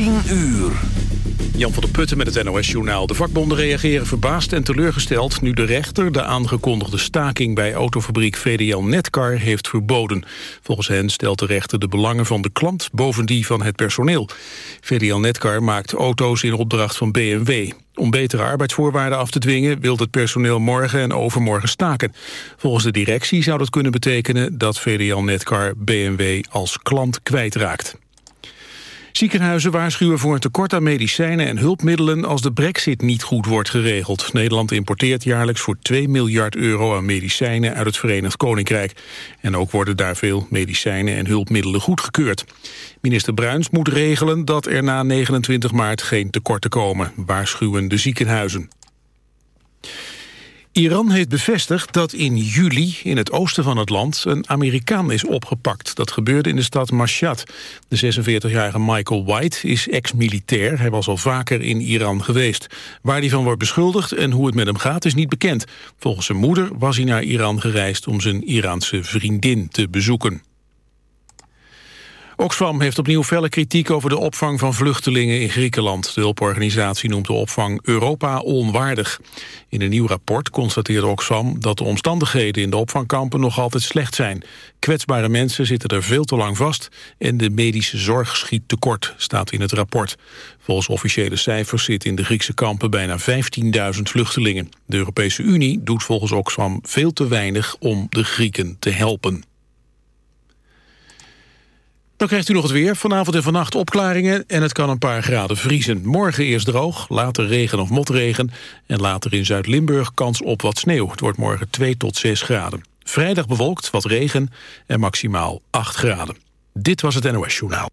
10 uur. Jan van der Putten met het NOS-journaal. De vakbonden reageren verbaasd en teleurgesteld... nu de rechter de aangekondigde staking bij autofabriek VDL Netcar heeft verboden. Volgens hen stelt de rechter de belangen van de klant boven die van het personeel. VDL Netcar maakt auto's in opdracht van BMW. Om betere arbeidsvoorwaarden af te dwingen wil het personeel morgen en overmorgen staken. Volgens de directie zou dat kunnen betekenen dat VDL Netcar BMW als klant kwijtraakt. Ziekenhuizen waarschuwen voor een tekort aan medicijnen en hulpmiddelen als de brexit niet goed wordt geregeld. Nederland importeert jaarlijks voor 2 miljard euro aan medicijnen uit het Verenigd Koninkrijk. En ook worden daar veel medicijnen en hulpmiddelen goedgekeurd. Minister Bruins moet regelen dat er na 29 maart geen tekorten komen, waarschuwen de ziekenhuizen. Iran heeft bevestigd dat in juli in het oosten van het land een Amerikaan is opgepakt. Dat gebeurde in de stad Mashhad. De 46-jarige Michael White is ex-militair. Hij was al vaker in Iran geweest. Waar hij van wordt beschuldigd en hoe het met hem gaat is niet bekend. Volgens zijn moeder was hij naar Iran gereisd om zijn Iraanse vriendin te bezoeken. Oxfam heeft opnieuw felle kritiek over de opvang van vluchtelingen in Griekenland. De hulporganisatie noemt de opvang Europa onwaardig. In een nieuw rapport constateert Oxfam dat de omstandigheden in de opvangkampen nog altijd slecht zijn. Kwetsbare mensen zitten er veel te lang vast en de medische zorg schiet tekort, staat in het rapport. Volgens officiële cijfers zitten in de Griekse kampen bijna 15.000 vluchtelingen. De Europese Unie doet volgens Oxfam veel te weinig om de Grieken te helpen. Dan krijgt u nog het weer. Vanavond en vannacht opklaringen en het kan een paar graden vriezen. Morgen eerst droog, later regen of motregen... en later in Zuid-Limburg kans op wat sneeuw. Het wordt morgen 2 tot 6 graden. Vrijdag bewolkt, wat regen en maximaal 8 graden. Dit was het NOS Journaal.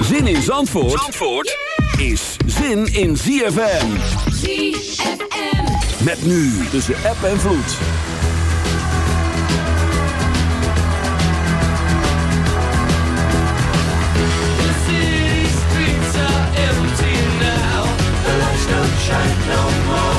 Zin in Zandvoort, Zandvoort is zin in ZFM. ZFM. Met nu tussen app en vloed. No more.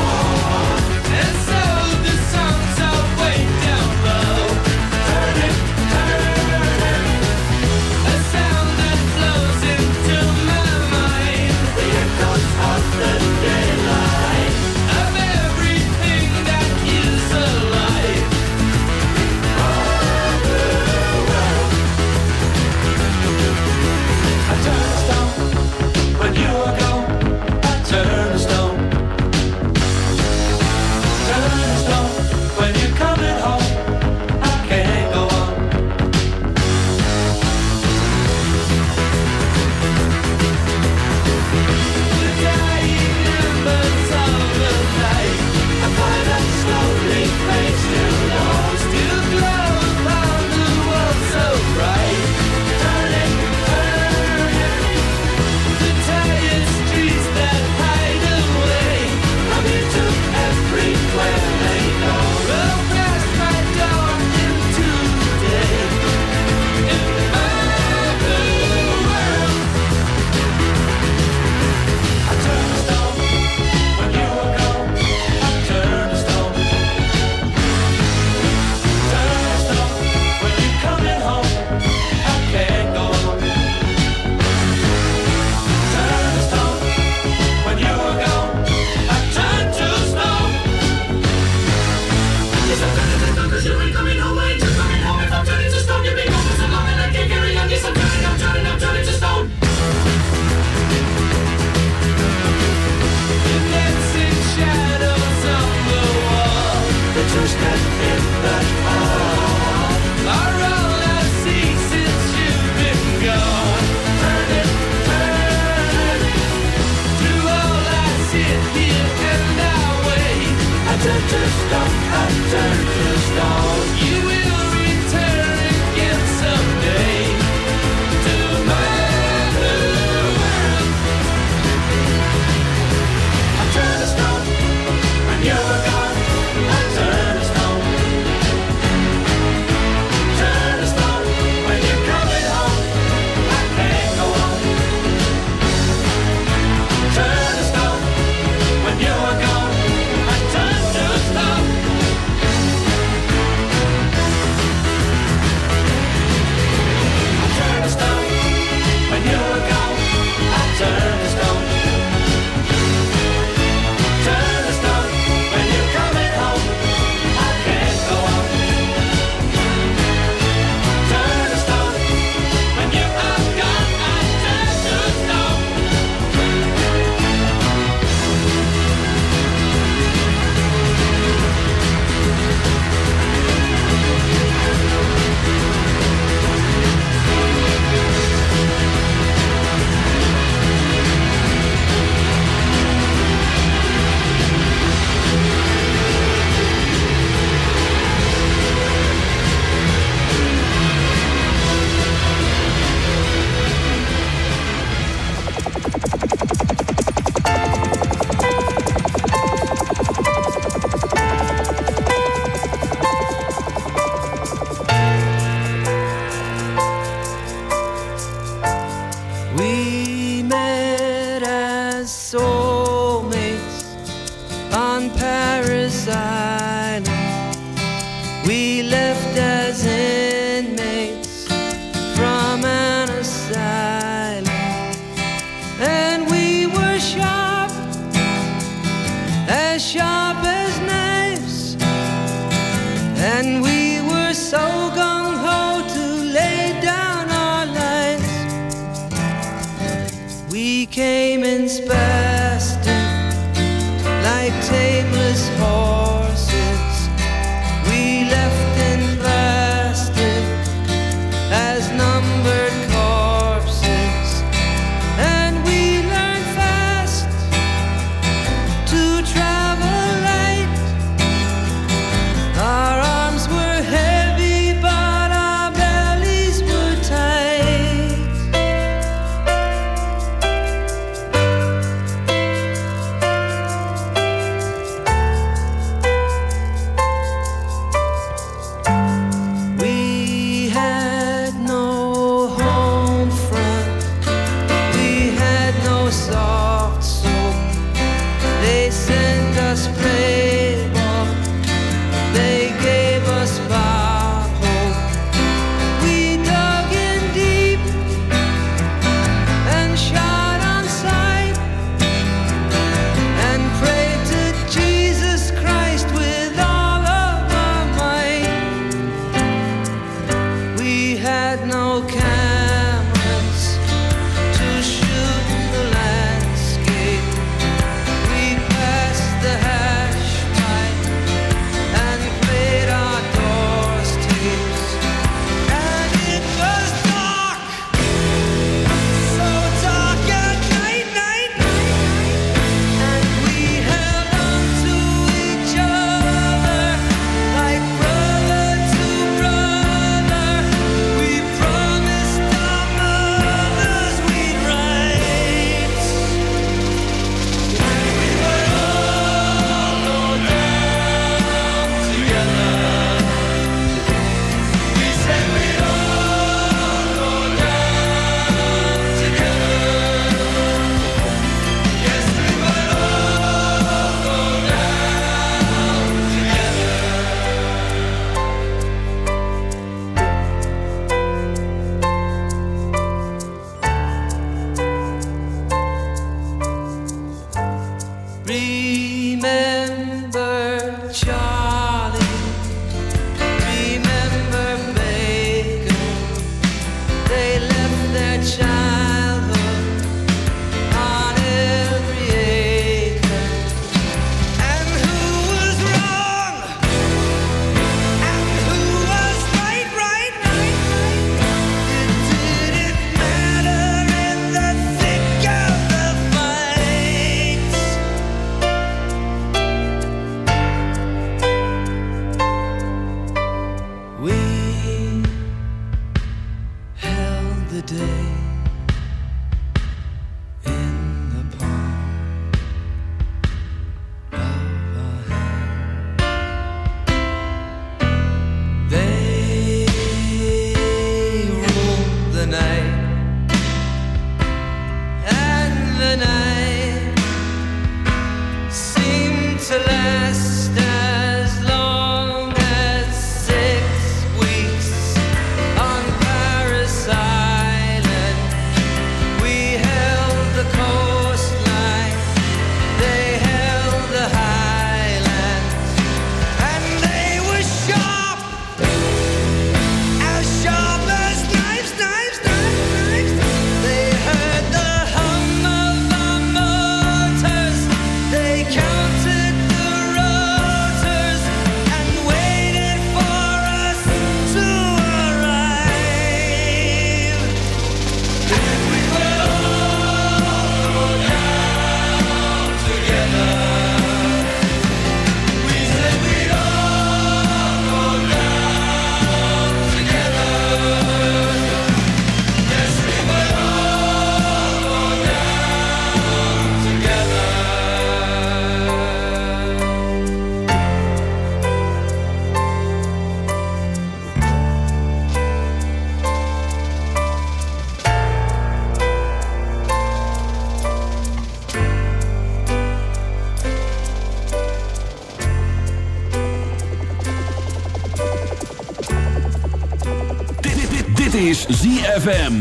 ZFM.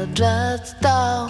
Look in the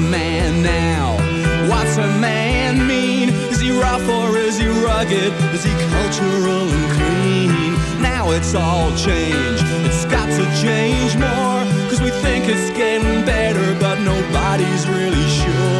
man now? What's a man mean? Is he rough or is he rugged? Is he cultural and clean? Now it's all changed. It's got to change more. Cause we think it's getting better, but nobody's really sure.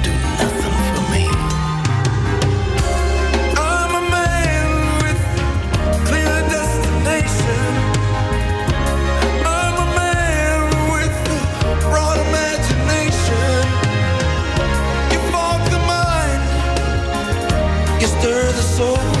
soul.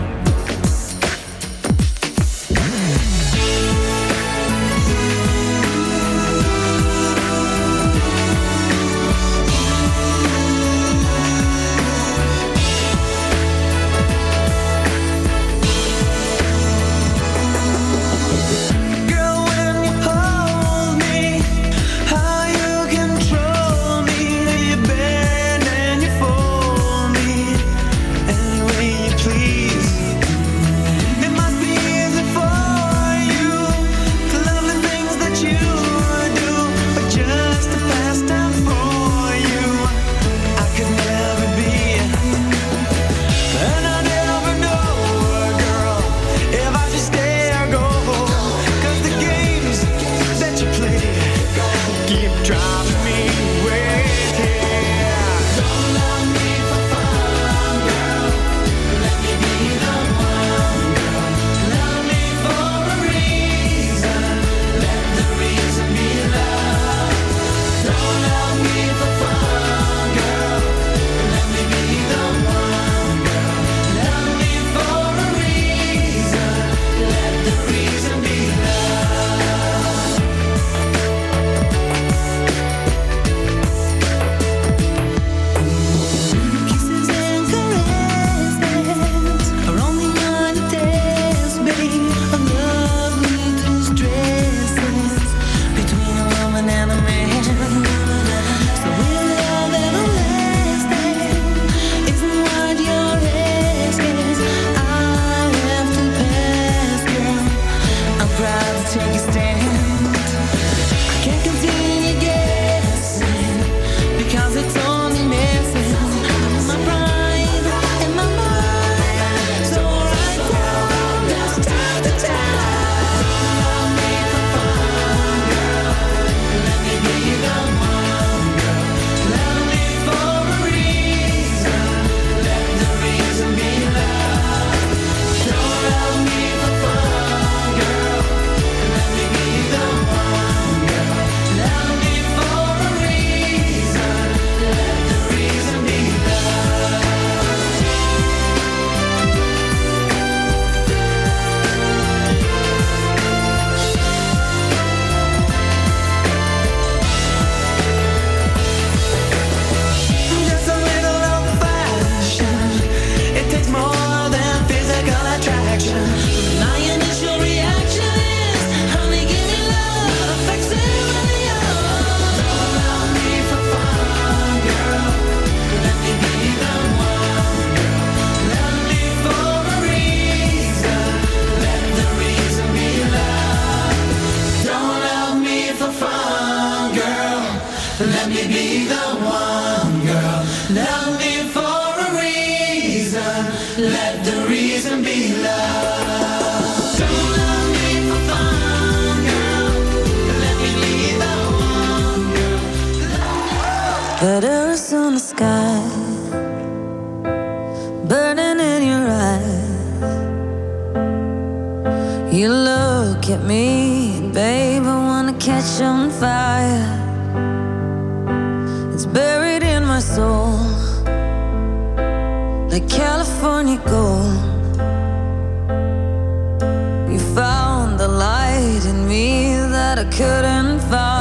Couldn't find.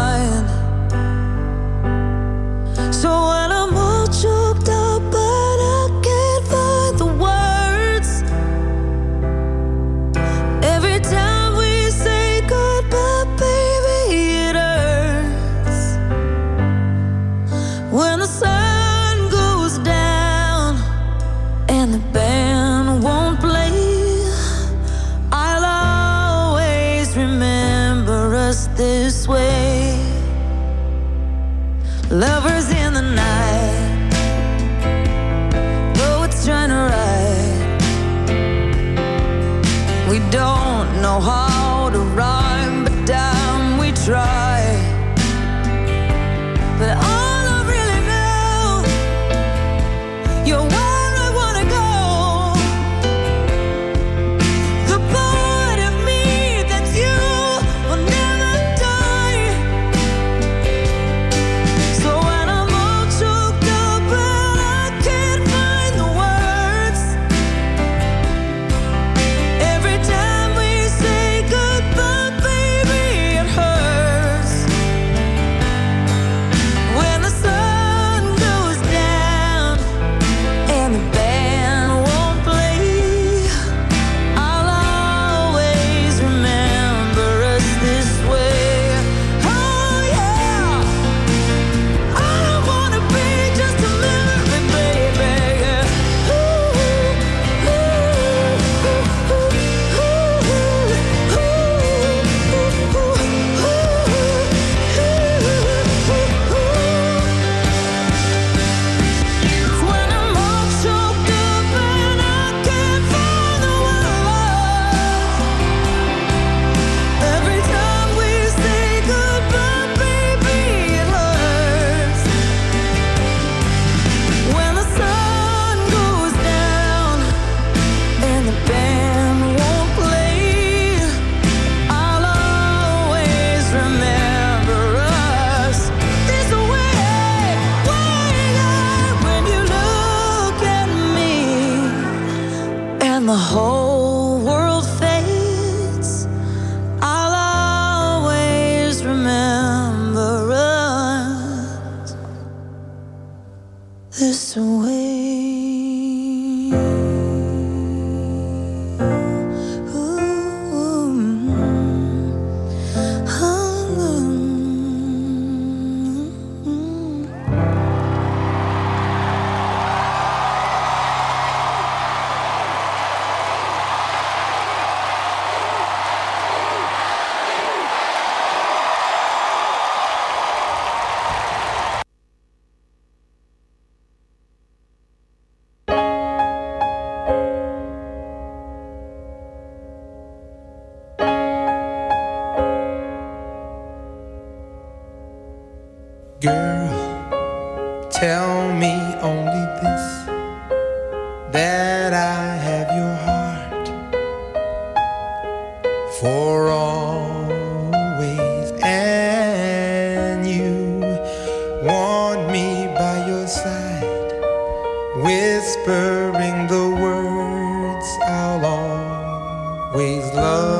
Always love